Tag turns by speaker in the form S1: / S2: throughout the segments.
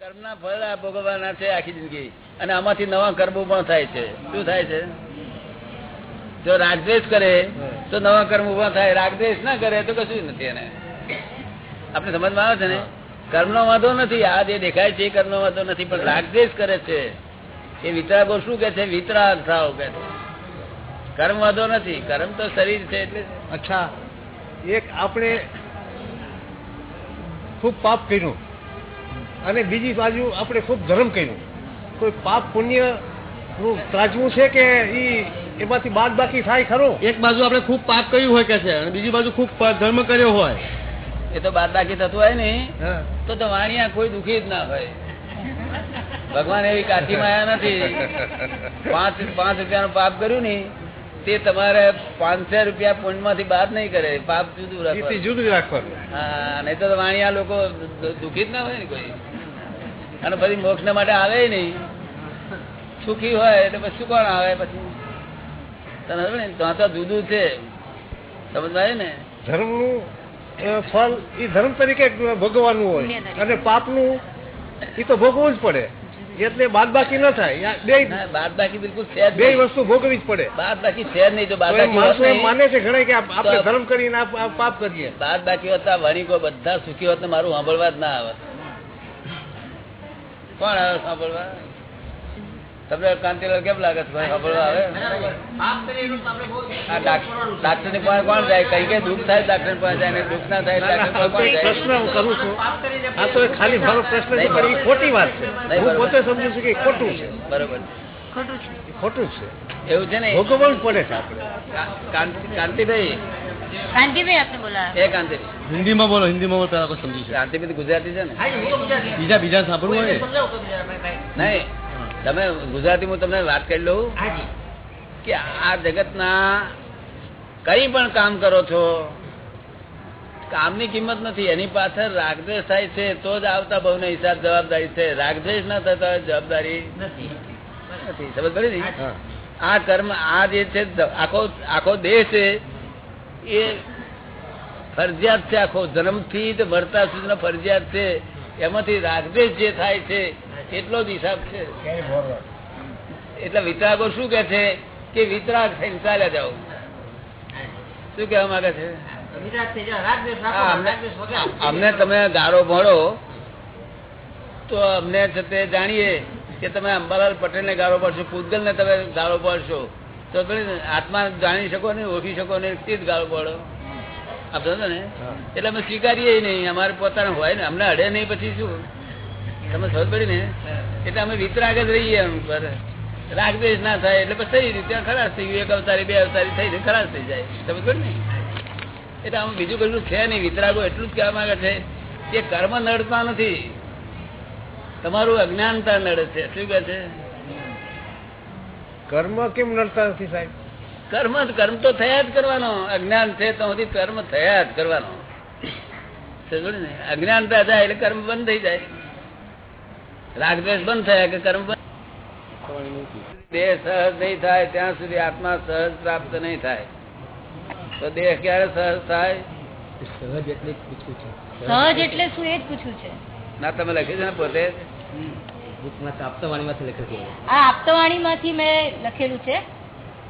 S1: કર્મના ફળ ભોગવવાના છે આખી જિંદગી. અને આમાંથી નવા કર્મો પણ થાય છે. શું થાય છે? જો રાગદ્વેષ કરે, તો નવા કર્મ ઊભા થાય. રાગદ્વેષ ના કરે, તો કશું નથી એને. આપણે સમજમાં આવે છે ને? કર્મનો વાંધો નથી. આ જે દેખાય છે એ કર્મનો વાંધો નથી. પણ રાગદ્વેષ કરે છે. એ વિતરાગો શું કે છે? વિતરાગ થાવ કે છે. કર્મ વાંધો નથી. કર્મ તો શરીર છે એટલે.
S2: અચ્છા. એક આપણે ખૂબ પાપ કર્યું. અને બીજી બાજુ આપણે ખૂબ ધર્મ કર્યું. કોઈ પાપ પુણ્યનું ત્રાજવું છે કે ઈ એમાંથી બાદ બાકી થાય ખરો?
S3: એક બાજુ આપણે ખૂબ પાપ કર્યું હોય કે છે અને બીજી બાજુ ખૂબ ધર્મ કર્યો હોય.
S1: એ તો બાદ બાકી થતું હોય ને તો તો વાણિયા કોઈ દુખી જ ના હોય. ભગવાન એવી કાઠી માયા નથી. પાંચ પાંચ રૂપિયાનું પાપ કર્યું ને તે તમારે પાંચસો રૂપિયા પોઈન્ટમાંથી બાદ નહીં કરે પાપ જુદું રાખવાનું.
S2: જુદું રાખવાનું.
S1: હા નહીં તો વાણિયા લોકો દુઃખી દુખી જ ના હોય ને કોઈ. અને પછી મોક્ષ માટે આવે નહીં. સુખી હોય એટલે પછી કોણ આવે પછી? તને ને ત્યાં તો જુદું છે. સમજાય ને?
S2: ધર્મનું ફળ એ ધર્મ તરીકે ભોગવવાનું હોય. અને પાપનું એ તો ભોગવવું જ પડે. એટલે બાદ બાકી ન થાય. બે
S1: ના, બાદ બાકી બિલકુલ
S2: બે વસ્તુ ભોગવી જ પડે.
S1: બાદ બાકી છે નહીં
S2: તો બાદ
S1: બાકી
S2: માણસો માને છે ઘણા કે આપણે ધર્મ કરીને પાપ કરીએ.
S1: બાદ બાકી હોત વણિકો બધા સુખી હોત ને મારું સાંભળવા જ ના આવે કોણ આવે સાંભળવા? તમને કાંતિલાલ કેમ લાગે છે સાંભળવા આવે? ડાક્ટરની પાસે કોણ જાય? કઈ કઈ દુઃખ થાય ડાક્ટર પાસે જાય દુઃખ ના થાય ડાક્ટર પાસે કોણ જાય.
S2: પ્રશ્ન હું કરું છું. આ તો ખાલી મારો પ્રશ્ન છે પણ એ ખોટી વાત છે. હું પોતે સમજુ છું કે ખોટું છે.
S1: બરોબર.
S4: ખોટું છે.
S2: ખોટું છે.
S1: એવું છે ને?
S2: ભોગવવું પડે છે આપણે.
S1: કાંતિ- કાંતિભાઈ
S3: હિન્દીમાં બોલો હિન્દીમાં બોલો સમજી
S1: કાંતિભાઈ તો ગુજરાતી છે ને?
S3: બીજા બીજા સાંભળવું હોય?
S1: નહીં તમે ગુજરાતી હું તમને વાત કરી લઉં કે આ જગતના કઈ પણ કામ કરો છો કામની કિંમત નથી. એની પાછળ રાગદ્વેષ થાય છે તો જ આવતા બહુ ને હિસાબ જવાબદારી છે. રાગદ્વેષ ના થતા હોય જવાબદારી નથી સમજ પડી આ કર્મ આ જે છે આખો આખો દેહ છે એ ફરજિયાત છે આખો જન્મથી તો મરતા સુધીનો ફરજિયાત છે. એમાંથી રાગદ્વેષ જે થાય છે એટલો જ હિસાબ છે. એટલે વિતરાગો શું કે છે કે વિતરાગ થઈને ચાલ્યા જાઓ. શું કેવા માંગે છે? અમને- અમને તમે ગાળો ભણો તો અમને છે તે જાણીએ કે તમે અંબાલાલ પટેલ ને ગાળો પડશો પૂતગલ ને તમે ગાળો પડશો તો પેલી આત્મા જાણી શકો ને ઓળખી શકો ને તે જ ગાળો પડો. આપ સમજો ને? એટલે અમે સ્વીકારીએ નહીં અમારે પોતાના હોય ને અમને અડે નહીં પછી શું? તમે સમજ પડી ને? એટલે અમે વિતરાગ જ રહીએ એમ પર રાગદ્વેષ ના થાય એટલે પછી થઈ રીતે ખરાબ થઈ ગયું એક અવતારી બે અવતારી થઈ ખરાશ થઈ જાય. સમજ પડી ને? એટલે આમ બીજું કશું છે નહીં વિતરાગો એટલું જ કહેવા માંગે છે કે કર્મ નડતા નથી. તમારું અજ્ઞાનતા નડે છે. શું કહે છે?
S2: કર્મ કેમ નડતા નથી સાહેબ?
S1: કર્મ કર્મ તો થયા જ કરવાનો. અજ્ઞાન છે તો સુધી કર્મ થયા જ કરવાનો. અજ્ઞાનતા જાય એટલે કર્મ બંધ થઈ જાય. રાગદ્વેષ બંધ થયા કે કર્મ બંધ? દેહ સહજ નહીં થાય ત્યાં સુધી આત્મા સહજ પ્રાપ્ત નહીં થાય. તો દેહ ક્યારે સહજ થાય?
S4: સહજ એટલે શું? એ જ પૂછ્યું છે.
S1: ના તમે લખ્યું છે ને પોતે
S4: આપતવાણીમાંથી મેં લખેલું છે.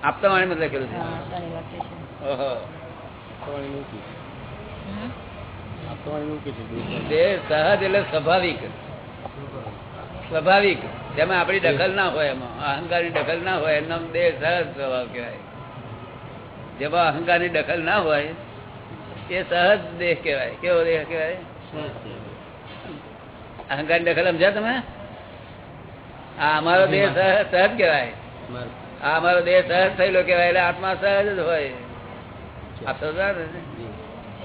S1: આપતા મેં લખેલું છે.
S4: હા, ઘણી વાર છે.
S1: ઓહો.
S4: હમ.
S1: દેહ સહજ એટલે સ્વાભાવિક. સ્વાભાવિક. જેમાં આપણી દખલ ના હોય એમાં. અહંકારની દખલ ના હોય એમનો દેહ સહજ સ્વભાવ કહેવાય. જેમાં અહંકારની દખલ ના હોય એ સહજ દેહ કહેવાય. કેવો દેહ કહેવાય? અહંકારની દખલ સમજ્યા તમે? આ અમારો દેહ સહજ સહજ કહેવાય. આ અમારો દેહ સહજ થયેલો કહેવાય એટલે આત્મા સહજ જ હોય. આ સમજાય ને?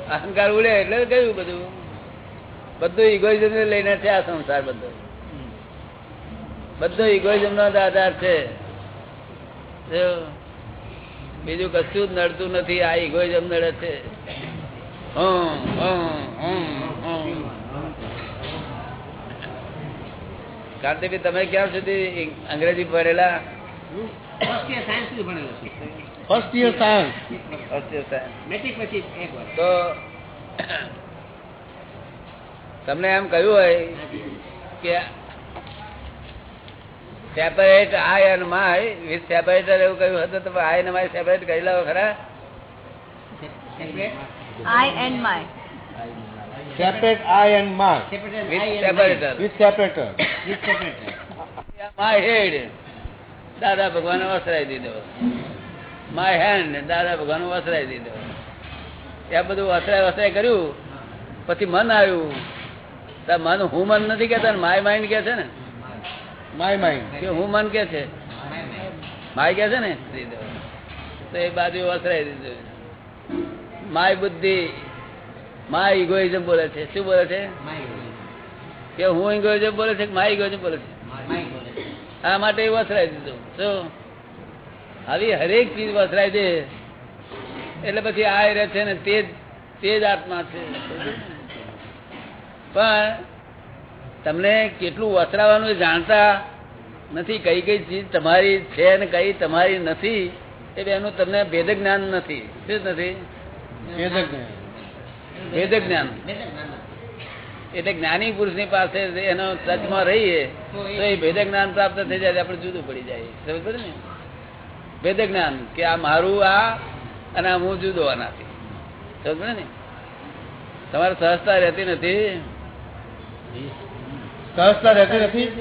S1: અહંકાર ઉડે એટલે ગયું બધું. બધું ઇગોઇઝમ લઈને છે આ સંસાર બધો. બધો ઇગોઇઝમ નો આધાર છે. બીજું કશું જ નડતું નથી આ ઇગોઇઝમ નડે છે. હમ, હમ, હમ, હમ. કાંતિભાઈ તમે ક્યાં સુધી અંગ્રેજી ભણેલા?
S3: ફર્સ્ટ યર સાયન્સ
S1: તો તમને એમ કહ્યું હોય કે સેપરેટ આય અને માય વિથ સેપરેટર એવું કહ્યું હતું તો આય અને માય સેપરેટ કહેલા ખરા.
S5: I and my
S2: separate I and my
S1: with separator
S2: with separator
S1: my head. Dada Bhagwan વસરાઈ દીધો. My hand. દાદા ભગવાન વસરાઈ દીધો. ત્યાં બધું વસરાય વસરાય કર્યું. પછી મન આવ્યું. મન હું મન નથી કેતા ને, માય માઇન્ડ કે છે ને?
S2: My mind.
S1: હું મન કે છે? માય કે છે ને? તો એ બાજુ વસરાઈ દીધું. માય બુદ્ધિ, માય ઇગોઇઝમ બોલે છે. શું બોલે છે? કે હું ઇગોઇઝમ બોલે છે કે ગયો છે બોલે છે? આ માટે એ વસરાઈ દીધું. શું? આવી હરેક ચીજ વસરાય છે. એટલે પછી આ રહે છે ને તે તે જ આત્મા છે. પણ તમને કેટલું વસરાવાનું જાણતા નથી. કઈ કઈ ચીજ તમારી છે ને કઈ તમારી નથી એ બેનું તમને ભેદ જ્ઞાન નથી. શું નથી? ભેદ જ્ઞાન. એટલે જ્ઞાની પુરુષની પાસે એનો ટચમાં રહીએ તો એ ભેદ જ્ઞાન પ્રાપ્ત થઈ જાય આપણે જુદું પડી જાય. સમજ પડે ને? ભેદ જ્ઞાન કે આ મારું આ અને હું જુદો આનાથી. સમજ પડે ને? તમારે સહજતા રહેતી નથી?
S2: સહજતા રહેતી. નથી.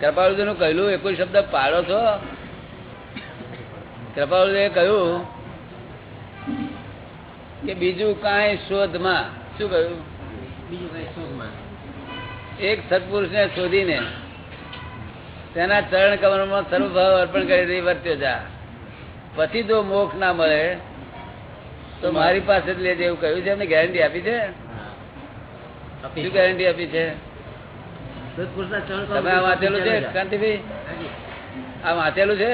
S1: કૃપાળુજી નું કહેલું એક શબ્દ પાડો છો? કૃપાળુજી કહ્યું કે બીજું કાંઈ શોધમાં. શું કહ્યું? એક સત્પુરુષ ને શોધીને તેના ચરણ કમરમાં સર્વભાવ અર્પણ કરી દઈ વર્ત્યો જા. પછી જો મોક્ષ ના મળે તો મારી પાસે જ લેજે એવું કહ્યું છે એમને ગેરંટી આપી છે? શું ગેરંટી આપી છે? તમે આ વાંચેલું છે કાંતિભાઈ આ વાંચેલું છે?